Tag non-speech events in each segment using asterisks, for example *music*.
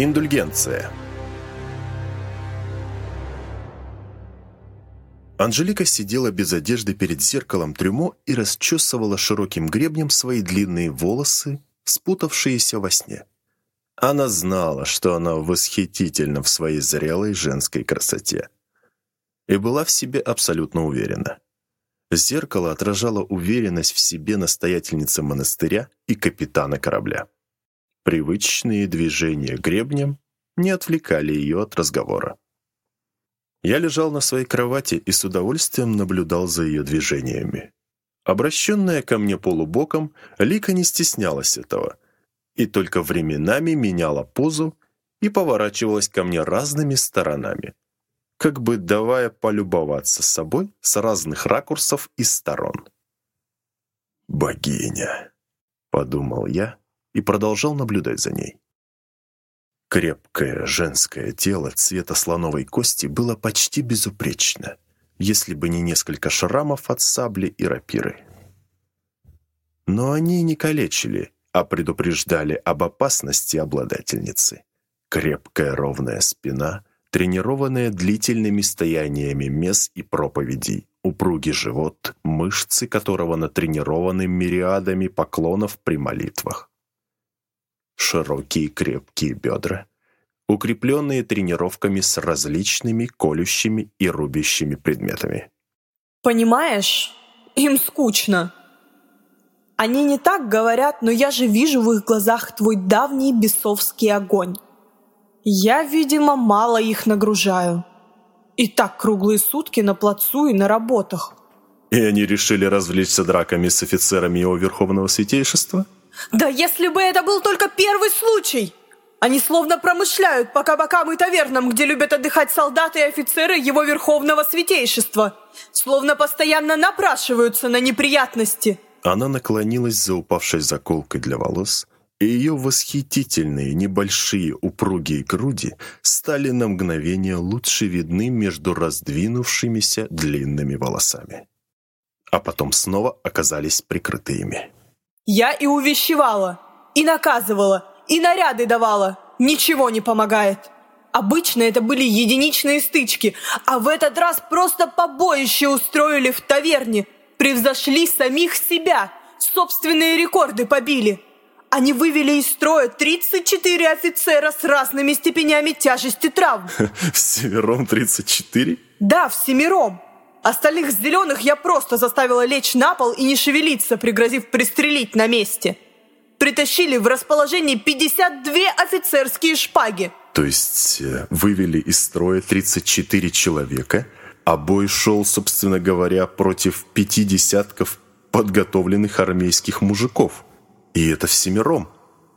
Индульгенция. Анжелика сидела без одежды перед зеркалом трюмо и расчесывала широким гребнем свои длинные волосы, спутавшиеся во сне. Она знала, что она восхитительна в своей зрелой женской красоте. И была в себе абсолютно уверена. Зеркало отражало уверенность в себе настоятельницы монастыря и капитана корабля. Привычные движения гребнем не отвлекали ее от разговора. Я лежал на своей кровати и с удовольствием наблюдал за ее движениями. Обращенная ко мне полубоком, Лика не стеснялась этого и только временами меняла позу и поворачивалась ко мне разными сторонами, как бы давая полюбоваться собой с разных ракурсов и сторон. «Богиня», — подумал я, и продолжал наблюдать за ней. Крепкое женское тело цвета слоновой кости было почти безупречно, если бы не несколько шрамов от сабли и рапиры. Но они не калечили, а предупреждали об опасности обладательницы. Крепкая ровная спина, тренированная длительными стояниями мес и проповедей, упругий живот, мышцы которого натренированы мириадами поклонов при молитвах широкие крепкие бедра, укрепленные тренировками с различными колющими и рубящими предметами. «Понимаешь, им скучно. Они не так говорят, но я же вижу в их глазах твой давний бесовский огонь. Я, видимо, мало их нагружаю. И так круглые сутки на плацу и на работах». «И они решили развлечься драками с офицерами его Верховного Святейшества?» Да если бы это был только первый случай! Они словно промышляют по кабакам и тавернам, где любят отдыхать солдаты и офицеры его верховного святейшества. Словно постоянно напрашиваются на неприятности. Она наклонилась за упавшей заколкой для волос, и ее восхитительные небольшие упругие груди стали на мгновение лучше видны между раздвинувшимися длинными волосами. А потом снова оказались прикрытыми. Я и увещевала, и наказывала, и наряды давала. Ничего не помогает. Обычно это были единичные стычки, а в этот раз просто побоище устроили в таверне. Превзошли самих себя, собственные рекорды побили. Они вывели из строя 34 офицера с разными степенями тяжести травм. *laughs* Всемиром 34? Да, всемиром. Остальных зеленых я просто заставила лечь на пол и не шевелиться, пригрозив пристрелить на месте. Притащили в расположение 52 офицерские шпаги. То есть э, вывели из строя 34 человека, а бой шел, собственно говоря, против пяти десятков подготовленных армейских мужиков. И это всемиром.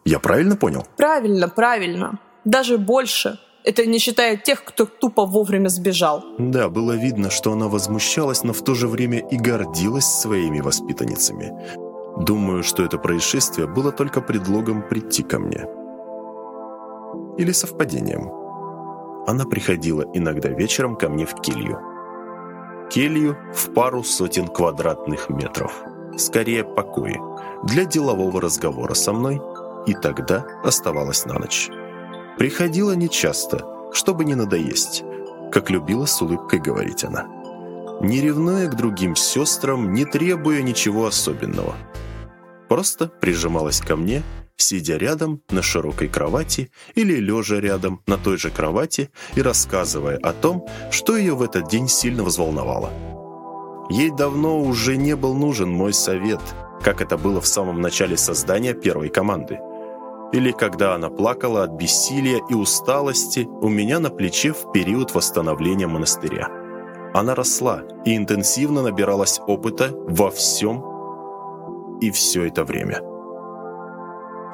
Я правильно понял? Правильно, правильно. Даже больше. Это не считая тех, кто тупо вовремя сбежал. Да, было видно, что она возмущалась, но в то же время и гордилась своими воспитанницами. Думаю, что это происшествие было только предлогом прийти ко мне. Или совпадением. Она приходила иногда вечером ко мне в келью. Келью в пару сотен квадратных метров. Скорее, покои. Для делового разговора со мной. И тогда оставалась на ночь. Приходила нечасто, чтобы не надоесть, как любила с улыбкой говорить она. Не ревнуя к другим сестрам, не требуя ничего особенного. Просто прижималась ко мне, сидя рядом на широкой кровати или лежа рядом на той же кровати и рассказывая о том, что ее в этот день сильно взволновало. Ей давно уже не был нужен мой совет, как это было в самом начале создания первой команды – или когда она плакала от бессилия и усталости у меня на плече в период восстановления монастыря. Она росла и интенсивно набиралась опыта во всем и все это время.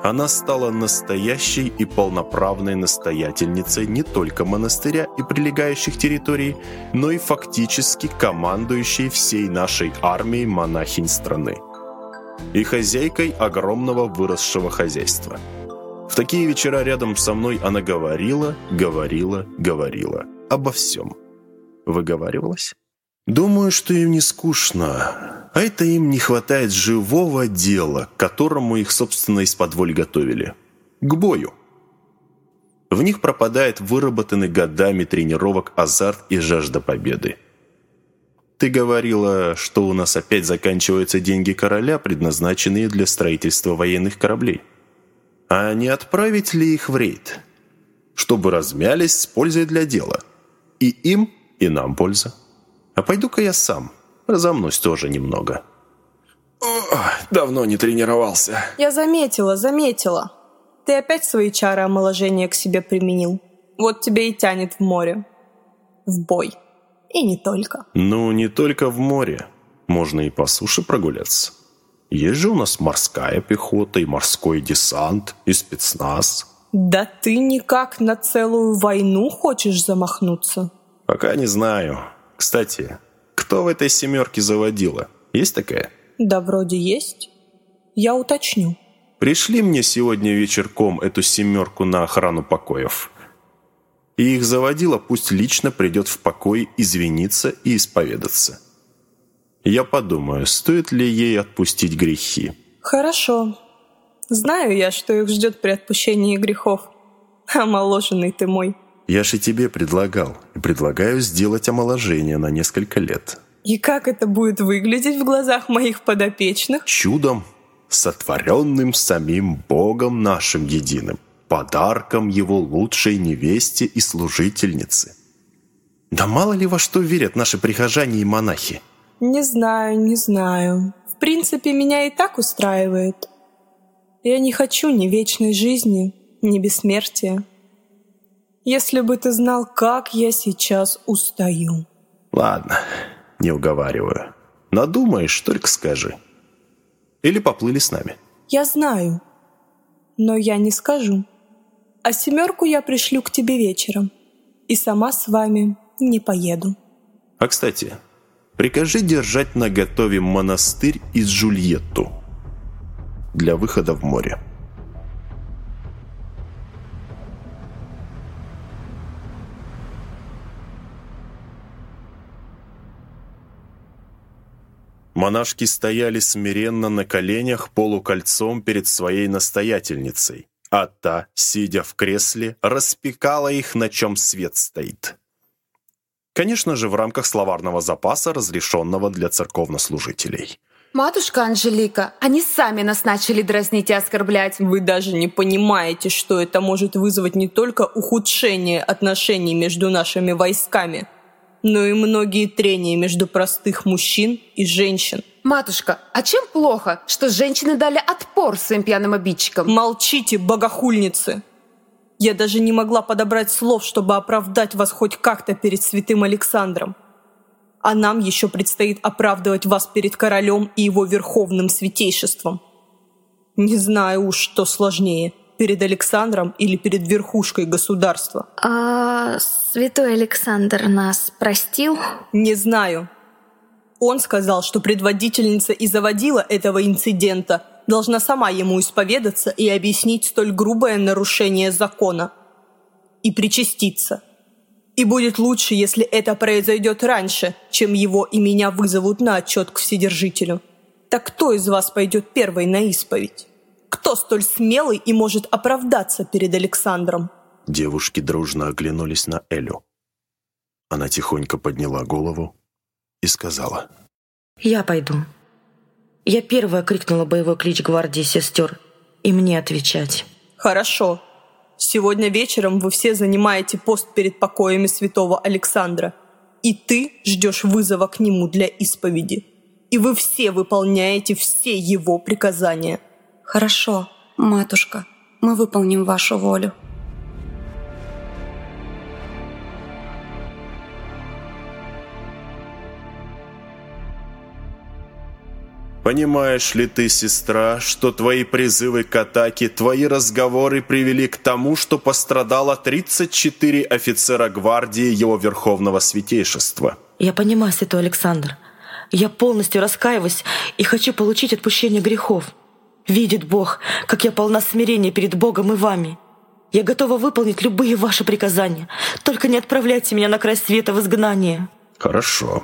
Она стала настоящей и полноправной настоятельницей не только монастыря и прилегающих территорий, но и фактически командующей всей нашей армией монахинь страны и хозяйкой огромного выросшего хозяйства – в такие вечера рядом со мной она говорила, говорила, говорила. Обо всем. Выговаривалась? Думаю, что им не скучно. А это им не хватает живого дела, к которому их, собственно, из-под готовили. К бою. В них пропадает выработанный годами тренировок азарт и жажда победы. Ты говорила, что у нас опять заканчиваются деньги короля, предназначенные для строительства военных кораблей. А не отправить ли их в рейд? Чтобы размялись с пользой для дела. И им, и нам польза. А пойду-ка я сам. Разомнусь тоже немного. О, давно не тренировался. Я заметила, заметила. Ты опять свои чары омоложения к себе применил. Вот тебе и тянет в море. В бой. И не только. Ну, не только в море. Можно и по суше прогуляться. Есть же у нас морская пехота, и морской десант, и спецназ. Да ты никак на целую войну хочешь замахнуться? Пока не знаю. Кстати, кто в этой семерке заводила? Есть такая? Да вроде есть. Я уточню. Пришли мне сегодня вечерком эту семерку на охрану покоев. И их заводила пусть лично придет в покой извиниться и исповедаться. Я подумаю, стоит ли ей отпустить грехи. Хорошо. Знаю я, что их ждет при отпущении грехов. Омоложенный ты мой. Я же тебе предлагал и предлагаю сделать омоложение на несколько лет. И как это будет выглядеть в глазах моих подопечных? Чудом, сотворенным самим Богом нашим единым, подарком его лучшей невесте и служительнице. Да мало ли во что верят наши прихожане и монахи. Не знаю, не знаю. В принципе, меня и так устраивает. Я не хочу ни вечной жизни, ни бессмертия. Если бы ты знал, как я сейчас устаю. Ладно, не уговариваю. Надумаешь, только скажи. Или поплыли с нами. Я знаю, но я не скажу. А семерку я пришлю к тебе вечером. И сама с вами не поеду. А кстати, прикажи держать на готове монастырь из Джульетту для выхода в море. Монашки стояли смиренно на коленях полукольцом перед своей настоятельницей, а та, сидя в кресле, распекала их, на чем свет стоит. Конечно же, в рамках словарного запаса, разрешенного для церковнослужителей. Матушка Анжелика, они сами нас начали дразнить и оскорблять. Вы даже не понимаете, что это может вызвать не только ухудшение отношений между нашими войсками – но и многие трения между простых мужчин и женщин. Матушка, а чем плохо, что женщины дали отпор своим пьяным обидчикам? Молчите, богохульницы! Я даже не могла подобрать слов, чтобы оправдать вас хоть как-то перед святым Александром. А нам еще предстоит оправдывать вас перед королем и его верховным святейшеством. Не знаю уж, что сложнее – перед Александром или перед верхушкой государства? А святой Александр нас простил? Не знаю. Он сказал, что предводительница и заводила этого инцидента должна сама ему исповедаться и объяснить столь грубое нарушение закона. И причаститься. И будет лучше, если это произойдет раньше, чем его и меня вызовут на отчет к Вседержителю. Так кто из вас пойдет первой на исповедь? Кто столь смелый и может оправдаться перед Александром? Девушки дружно оглянулись на Элю. Она тихонько подняла голову и сказала. «Я пойду». Я первая крикнула боевой клич гвардии сестер, и мне отвечать. «Хорошо. Сегодня вечером вы все занимаете пост перед покоями святого Александра, и ты ждешь вызова к нему для исповеди. И вы все выполняете все его приказания. «Хорошо, матушка, мы выполним вашу волю». Понимаешь ли ты, сестра, что твои призывы к атаке, твои разговоры привели к тому, что пострадало 34 офицера гвардии его верховного святейшества? Я понимаю, святой Александр. Я полностью раскаиваюсь и хочу получить отпущение грехов. Видит Бог, как я полна смирения перед Богом и вами. Я готова выполнить любые ваши приказания. Только не отправляйте меня на край света в изгнание». «Хорошо.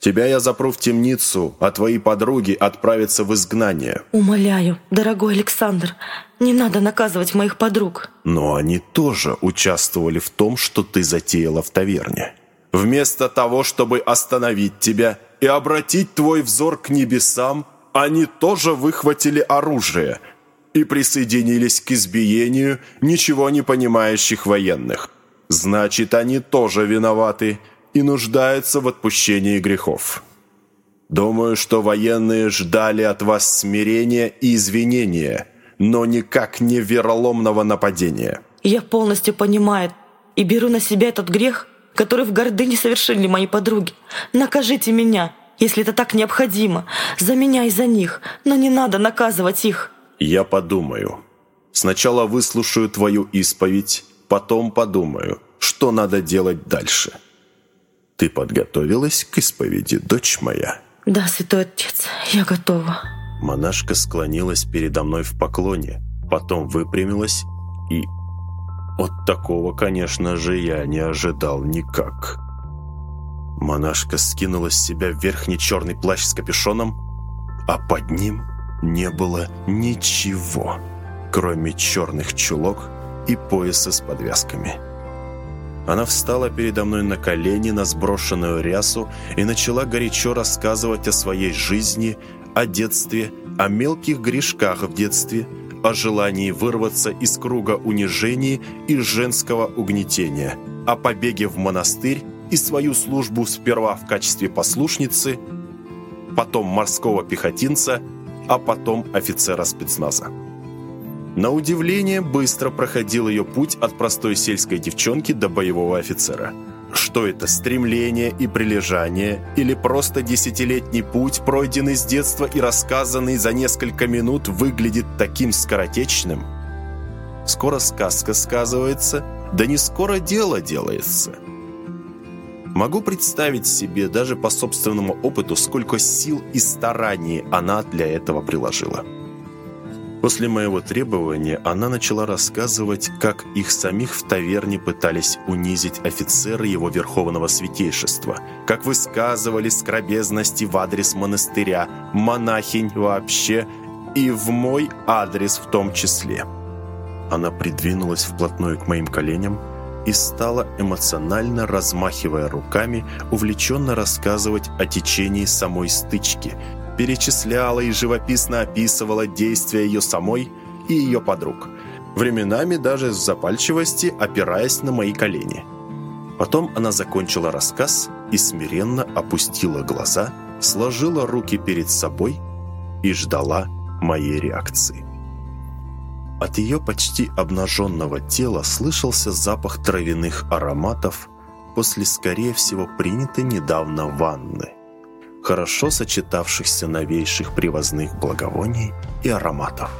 Тебя я запру в темницу, а твои подруги отправятся в изгнание. Умоляю, дорогой Александр, не надо наказывать моих подруг. Но они тоже участвовали в том, что ты затеяла в таверне. Вместо того, чтобы остановить тебя и обратить твой взор к небесам, они тоже выхватили оружие и присоединились к избиению ничего не понимающих военных. Значит, они тоже виноваты и нуждаются в отпущении грехов. Думаю, что военные ждали от вас смирения и извинения, но никак не вероломного нападения. Я полностью понимаю и беру на себя этот грех, который в гордыне совершили мои подруги. Накажите меня, если это так необходимо, за меня и за них, но не надо наказывать их. Я подумаю. Сначала выслушаю твою исповедь, потом подумаю, что надо делать дальше. Ты подготовилась к исповеди, дочь моя? Да, святой отец, я готова. Монашка склонилась передо мной в поклоне, потом выпрямилась и... От такого, конечно же, я не ожидал никак. Монашка скинула с себя верхний черный плащ с капюшоном, а под ним не было ничего, кроме черных чулок и пояса с подвязками. Она встала передо мной на колени на сброшенную рясу и начала горячо рассказывать о своей жизни, о детстве, о мелких грешках в детстве, о желании вырваться из круга унижений и женского угнетения, о побеге в монастырь и свою службу сперва в качестве послушницы, потом морского пехотинца, а потом офицера спецназа. На удивление, быстро проходил ее путь от простой сельской девчонки до боевого офицера. Что это, стремление и прилежание, или просто десятилетний путь, пройденный с детства и рассказанный за несколько минут, выглядит таким скоротечным? Скоро сказка сказывается, да не скоро дело делается. Могу представить себе даже по собственному опыту, сколько сил и стараний она для этого приложила. После моего требования она начала рассказывать, как их самих в таверне пытались унизить офицеры его верховного святейшества, как высказывали скробезности в адрес монастыря, монахинь вообще и в мой адрес в том числе. Она придвинулась вплотную к моим коленям и стала эмоционально, размахивая руками, увлеченно рассказывать о течении самой стычки – перечисляла и живописно описывала действия ее самой и ее подруг, временами даже с запальчивости опираясь на мои колени. Потом она закончила рассказ и смиренно опустила глаза, сложила руки перед собой и ждала моей реакции. От ее почти обнаженного тела слышался запах травяных ароматов после, скорее всего, принятой недавно ванны хорошо сочетавшихся новейших привозных благовоний и ароматов.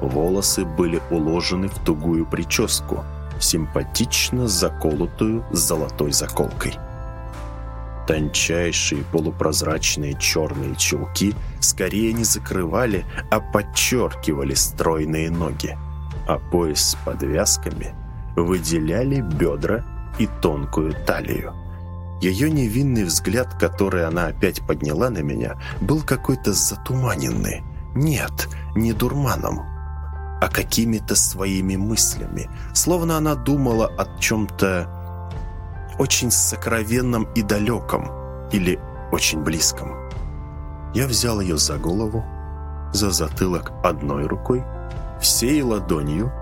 Волосы были уложены в тугую прическу, симпатично заколотую золотой заколкой. Тончайшие полупрозрачные черные чулки скорее не закрывали, а подчеркивали стройные ноги, а пояс с подвязками выделяли бедра и тонкую талию. Ее невинный взгляд, который она опять подняла на меня, был какой-то затуманенный. Нет, не дурманом, а какими-то своими мыслями. Словно она думала о чем-то очень сокровенном и далеком, или очень близком. Я взял ее за голову, за затылок одной рукой, всей ладонью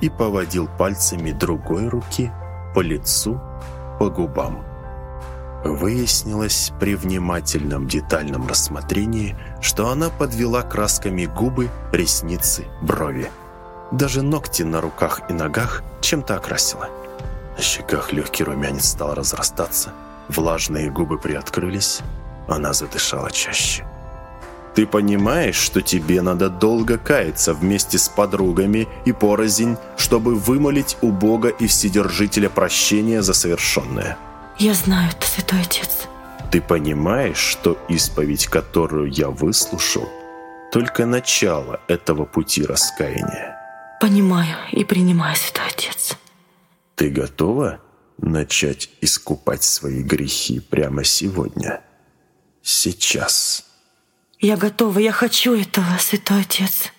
и поводил пальцами другой руки по лицу, по губам. Выяснилось при внимательном детальном рассмотрении, что она подвела красками губы, ресницы, брови. Даже ногти на руках и ногах чем-то окрасила. На щеках легкий румянец стал разрастаться, влажные губы приоткрылись, она задышала чаще. «Ты понимаешь, что тебе надо долго каяться вместе с подругами и порознь, чтобы вымолить у Бога и Вседержителя прощения за совершенное?» Я знаю это, святой отец. Ты понимаешь, что исповедь, которую я выслушал, только начало этого пути раскаяния? Понимаю и принимаю, святой отец. Ты готова начать искупать свои грехи прямо сегодня? сейчас. Я готова, я хочу этого, святой отец.